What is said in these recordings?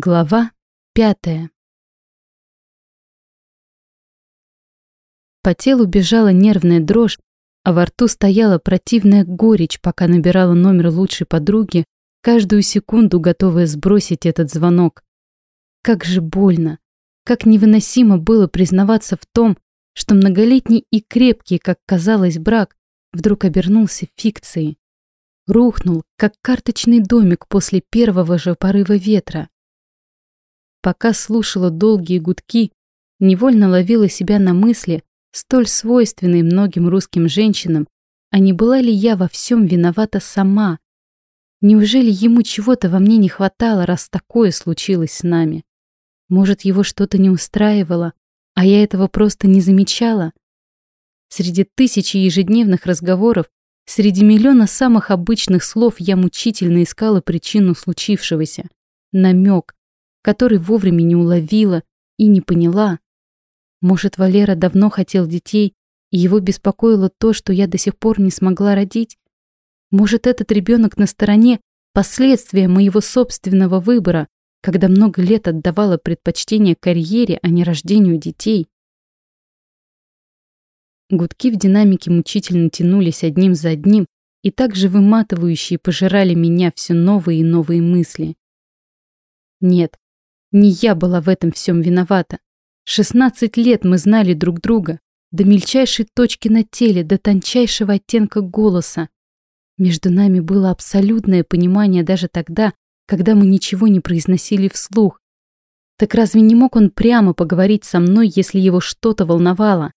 Глава пятая. По телу бежала нервная дрожь, а во рту стояла противная горечь, пока набирала номер лучшей подруги, каждую секунду готовая сбросить этот звонок. Как же больно, как невыносимо было признаваться в том, что многолетний и крепкий, как казалось, брак вдруг обернулся фикцией. Рухнул, как карточный домик после первого же порыва ветра. Пока слушала долгие гудки, невольно ловила себя на мысли, столь свойственной многим русским женщинам, а не была ли я во всем виновата сама? Неужели ему чего-то во мне не хватало, раз такое случилось с нами? Может, его что-то не устраивало, а я этого просто не замечала? Среди тысячи ежедневных разговоров, среди миллиона самых обычных слов я мучительно искала причину случившегося. Намек, который вовремя не уловила и не поняла. Может, Валера давно хотел детей, и его беспокоило то, что я до сих пор не смогла родить? Может, этот ребенок на стороне – последствия моего собственного выбора, когда много лет отдавала предпочтение карьере, а не рождению детей? Гудки в динамике мучительно тянулись одним за одним и также выматывающие пожирали меня все новые и новые мысли. Нет, не я была в этом всем виновата. 16 лет мы знали друг друга, до мельчайшей точки на теле, до тончайшего оттенка голоса. Между нами было абсолютное понимание даже тогда, когда мы ничего не произносили вслух. Так разве не мог он прямо поговорить со мной, если его что-то волновало?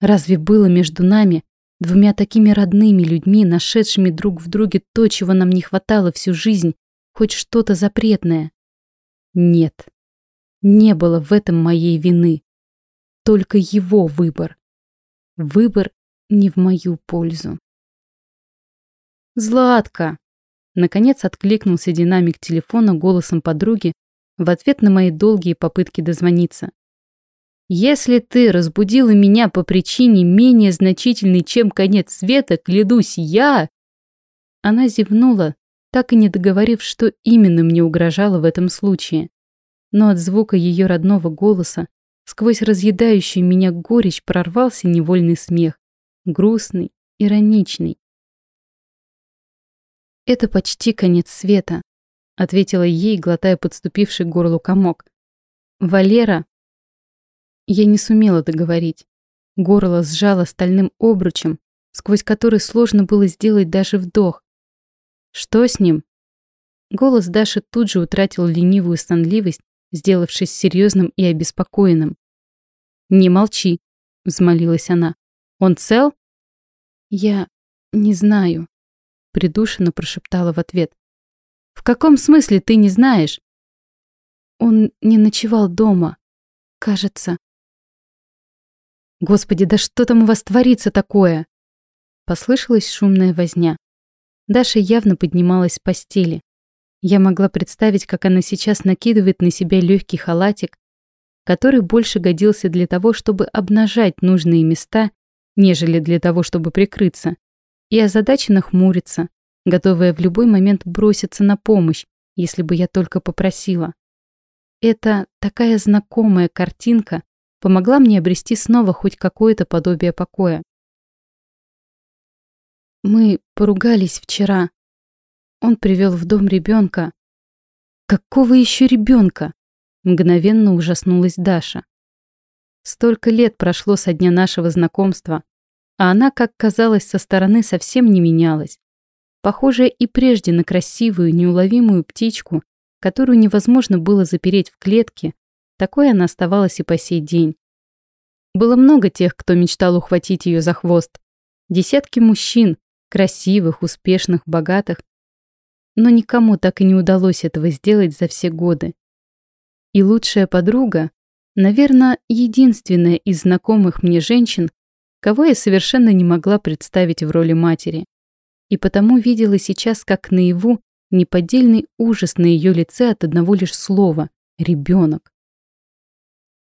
Разве было между нами, двумя такими родными людьми, нашедшими друг в друге то, чего нам не хватало всю жизнь, хоть что-то запретное? Нет. Не было в этом моей вины. Только его выбор. Выбор не в мою пользу. «Златка!» Наконец откликнулся динамик телефона голосом подруги в ответ на мои долгие попытки дозвониться. «Если ты разбудила меня по причине менее значительной, чем конец света, клянусь я...» Она зевнула, так и не договорив, что именно мне угрожало в этом случае но от звука ее родного голоса сквозь разъедающую меня горечь прорвался невольный смех, грустный, ироничный. «Это почти конец света», — ответила ей, глотая подступивший к горлу комок. «Валера...» Я не сумела договорить. Горло сжало стальным обручем, сквозь который сложно было сделать даже вдох. «Что с ним?» Голос Даши тут же утратил ленивую сонливость сделавшись серьезным и обеспокоенным. «Не молчи», — взмолилась она. «Он цел?» «Я не знаю», — придушенно прошептала в ответ. «В каком смысле ты не знаешь?» «Он не ночевал дома, кажется». «Господи, да что там у вас творится такое?» Послышалась шумная возня. Даша явно поднималась с постели. Я могла представить, как она сейчас накидывает на себя легкий халатик, который больше годился для того, чтобы обнажать нужные места, нежели для того, чтобы прикрыться, и озадаченно хмурится, готовая в любой момент броситься на помощь, если бы я только попросила. Эта такая знакомая картинка помогла мне обрести снова хоть какое-то подобие покоя. Мы поругались вчера, он привел в дом ребенка. Какого еще ребенка? Мгновенно ужаснулась Даша. Столько лет прошло со дня нашего знакомства, а она, как казалось, со стороны совсем не менялась. Похожая и прежде на красивую, неуловимую птичку, которую невозможно было запереть в клетке, такой она оставалась и по сей день. Было много тех, кто мечтал ухватить ее за хвост. Десятки мужчин, красивых, успешных, богатых, но никому так и не удалось этого сделать за все годы. И лучшая подруга, наверное, единственная из знакомых мне женщин, кого я совершенно не могла представить в роли матери. И потому видела сейчас, как наяву, неподдельный ужас на ее лице от одного лишь слова «ребенок».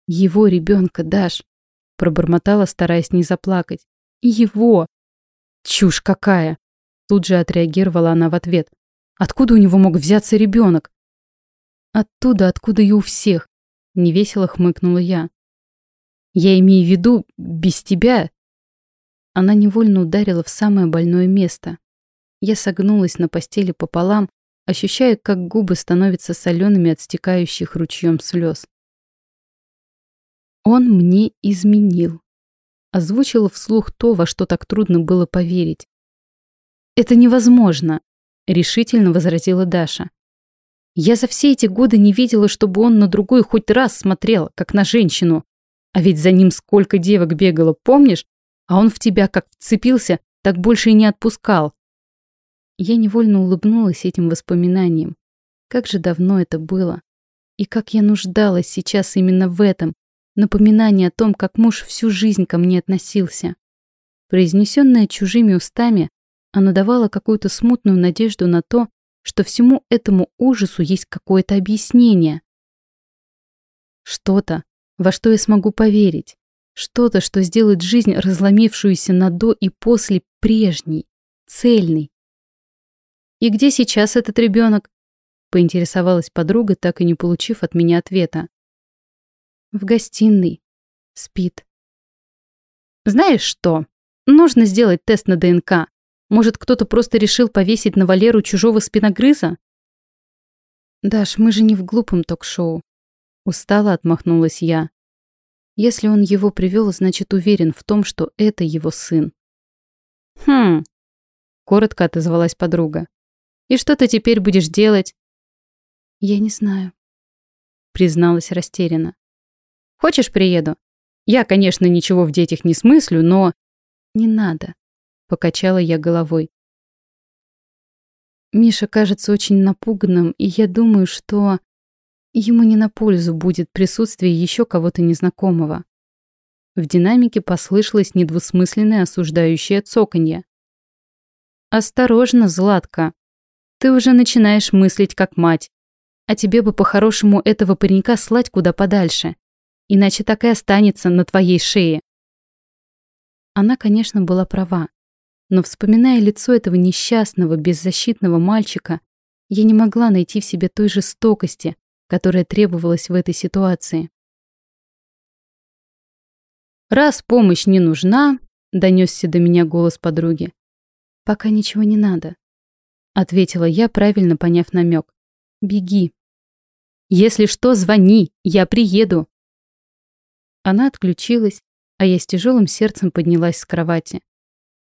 «Его ребенка, Даш», — пробормотала, стараясь не заплакать. «Его!» «Чушь какая!» Тут же отреагировала она в ответ. Откуда у него мог взяться ребенок? Оттуда, откуда и у всех. Невесело хмыкнула я. Я имею в виду, без тебя. Она невольно ударила в самое больное место. Я согнулась на постели пополам, ощущая, как губы становятся солеными от стекающих ручьем слез. Он мне изменил. Озвучила вслух то, во что так трудно было поверить. «Это невозможно», — решительно возразила Даша. «Я за все эти годы не видела, чтобы он на другой хоть раз смотрел, как на женщину. А ведь за ним сколько девок бегало, помнишь? А он в тебя как вцепился, так больше и не отпускал». Я невольно улыбнулась этим воспоминаниям. Как же давно это было. И как я нуждалась сейчас именно в этом, напоминание о том, как муж всю жизнь ко мне относился. Произнесенное чужими устами, оно давало какую-то смутную надежду на то, что всему этому ужасу есть какое-то объяснение. Что-то, во что я смогу поверить. Что-то, что сделает жизнь, разломившуюся на до и после, прежней, цельной. «И где сейчас этот ребенок? поинтересовалась подруга, так и не получив от меня ответа. В гостиной. Спит. Знаешь что? Нужно сделать тест на ДНК. Может, кто-то просто решил повесить на Валеру чужого спиногрыза? Даш, мы же не в глупом ток-шоу. Устало отмахнулась я. Если он его привел, значит уверен в том, что это его сын. Хм. Коротко отозвалась подруга. И что ты теперь будешь делать? Я не знаю. Призналась растерянно. Хочешь, приеду? Я, конечно, ничего в детях не смыслю, но... Не надо, покачала я головой. Миша кажется очень напуганным, и я думаю, что ему не на пользу будет присутствие еще кого-то незнакомого. В динамике послышалось недвусмысленное осуждающее цоканье. «Осторожно, Златка. Ты уже начинаешь мыслить как мать. А тебе бы по-хорошему этого паренька слать куда подальше иначе так и останется на твоей шее. Она, конечно, была права, но, вспоминая лицо этого несчастного, беззащитного мальчика, я не могла найти в себе той жестокости, которая требовалась в этой ситуации. «Раз помощь не нужна», — донесся до меня голос подруги. «Пока ничего не надо», — ответила я, правильно поняв намек. «Беги». «Если что, звони, я приеду», она отключилась, а я с тяжелым сердцем поднялась с кровати.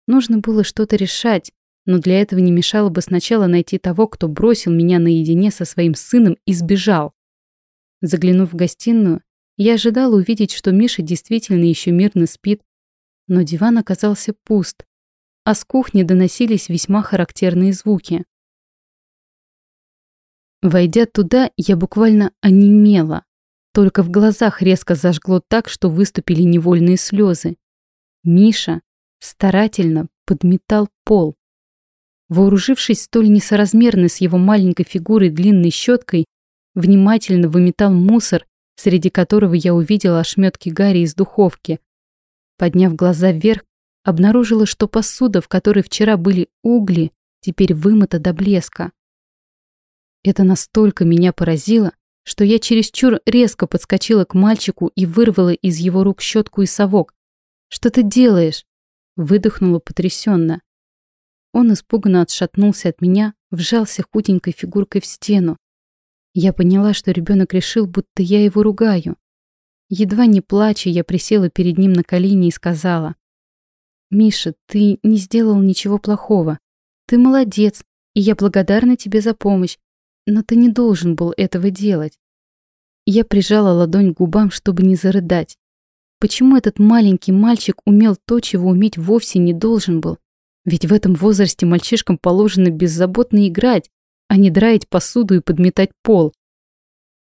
Нужно было что-то решать, но для этого не мешало бы сначала найти того, кто бросил меня наедине со своим сыном и сбежал. Заглянув в гостиную, я ожидала увидеть, что Миша действительно еще мирно спит, но диван оказался пуст, а с кухни доносились весьма характерные звуки. Войдя туда, я буквально онемела. Только в глазах резко зажгло так, что выступили невольные слезы. Миша старательно подметал пол. Вооружившись столь несоразмерной с его маленькой фигурой длинной щеткой, внимательно выметал мусор, среди которого я увидела ошметки Гарри из духовки. Подняв глаза вверх, обнаружила, что посуда, в которой вчера были угли, теперь вымыта до блеска. Это настолько меня поразило, что я чересчур резко подскочила к мальчику и вырвала из его рук щетку и совок. «Что ты делаешь?» Выдохнула потрясенно. Он испуганно отшатнулся от меня, вжался худенькой фигуркой в стену. Я поняла, что ребенок решил, будто я его ругаю. Едва не плача, я присела перед ним на колени и сказала. «Миша, ты не сделал ничего плохого. Ты молодец, и я благодарна тебе за помощь. Но ты не должен был этого делать. Я прижала ладонь к губам, чтобы не зарыдать. Почему этот маленький мальчик умел то, чего уметь вовсе не должен был? Ведь в этом возрасте мальчишкам положено беззаботно играть, а не драить посуду и подметать пол.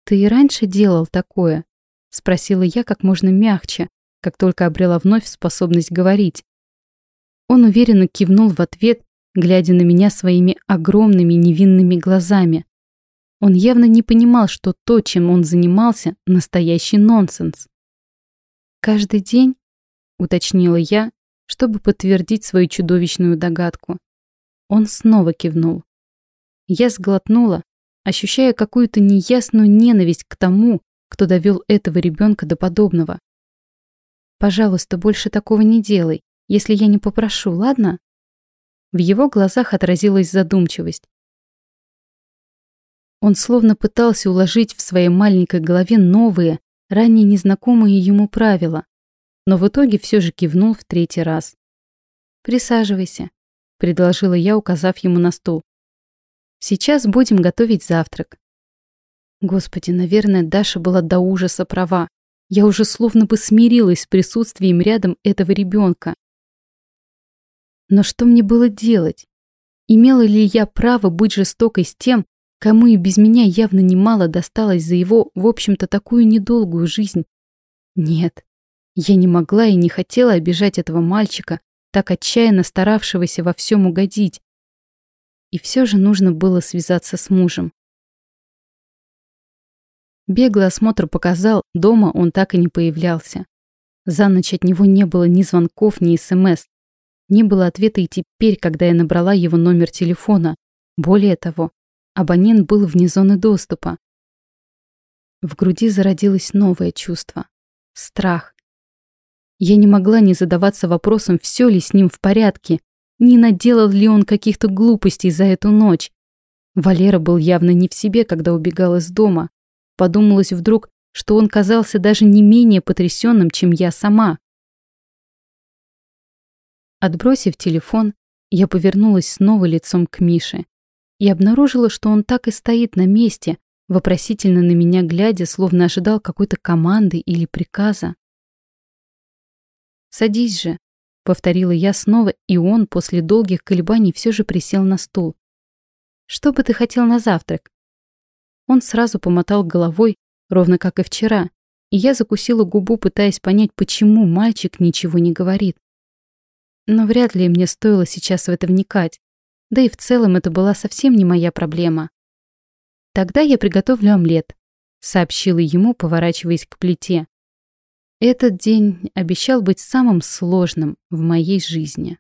«Ты и раньше делал такое?» — спросила я как можно мягче, как только обрела вновь способность говорить. Он уверенно кивнул в ответ, глядя на меня своими огромными невинными глазами. Он явно не понимал, что то, чем он занимался, настоящий нонсенс. «Каждый день?» — уточнила я, чтобы подтвердить свою чудовищную догадку. Он снова кивнул. Я сглотнула, ощущая какую-то неясную ненависть к тому, кто довел этого ребенка до подобного. «Пожалуйста, больше такого не делай, если я не попрошу, ладно?» В его глазах отразилась задумчивость. Он словно пытался уложить в своей маленькой голове новые, ранее незнакомые ему правила, но в итоге все же кивнул в третий раз. «Присаживайся», — предложила я, указав ему на стул. «Сейчас будем готовить завтрак». Господи, наверное, Даша была до ужаса права. Я уже словно бы смирилась с присутствием рядом этого ребенка. Но что мне было делать? Имела ли я право быть жестокой с тем, кому и без меня явно немало досталось за его, в общем-то, такую недолгую жизнь? Нет, я не могла и не хотела обижать этого мальчика, так отчаянно старавшегося во всем угодить. И все же нужно было связаться с мужем. Беглый осмотр показал, дома он так и не появлялся. За ночь от него не было ни звонков, ни СМС. Не было ответа и теперь, когда я набрала его номер телефона. Более того, абонент был вне зоны доступа. В груди зародилось новое чувство. Страх. Я не могла не задаваться вопросом, все ли с ним в порядке, не наделал ли он каких-то глупостей за эту ночь. Валера был явно не в себе, когда убегал из дома. Подумалось вдруг, что он казался даже не менее потрясенным, чем я сама. Отбросив телефон, я повернулась снова лицом к Мише и обнаружила, что он так и стоит на месте, вопросительно на меня глядя, словно ожидал какой-то команды или приказа. «Садись же», — повторила я снова, и он после долгих колебаний все же присел на стул. «Что бы ты хотел на завтрак?» Он сразу помотал головой, ровно как и вчера, и я закусила губу, пытаясь понять, почему мальчик ничего не говорит. Но вряд ли мне стоило сейчас в это вникать. Да и в целом это была совсем не моя проблема. «Тогда я приготовлю омлет», — сообщила ему, поворачиваясь к плите. Этот день обещал быть самым сложным в моей жизни.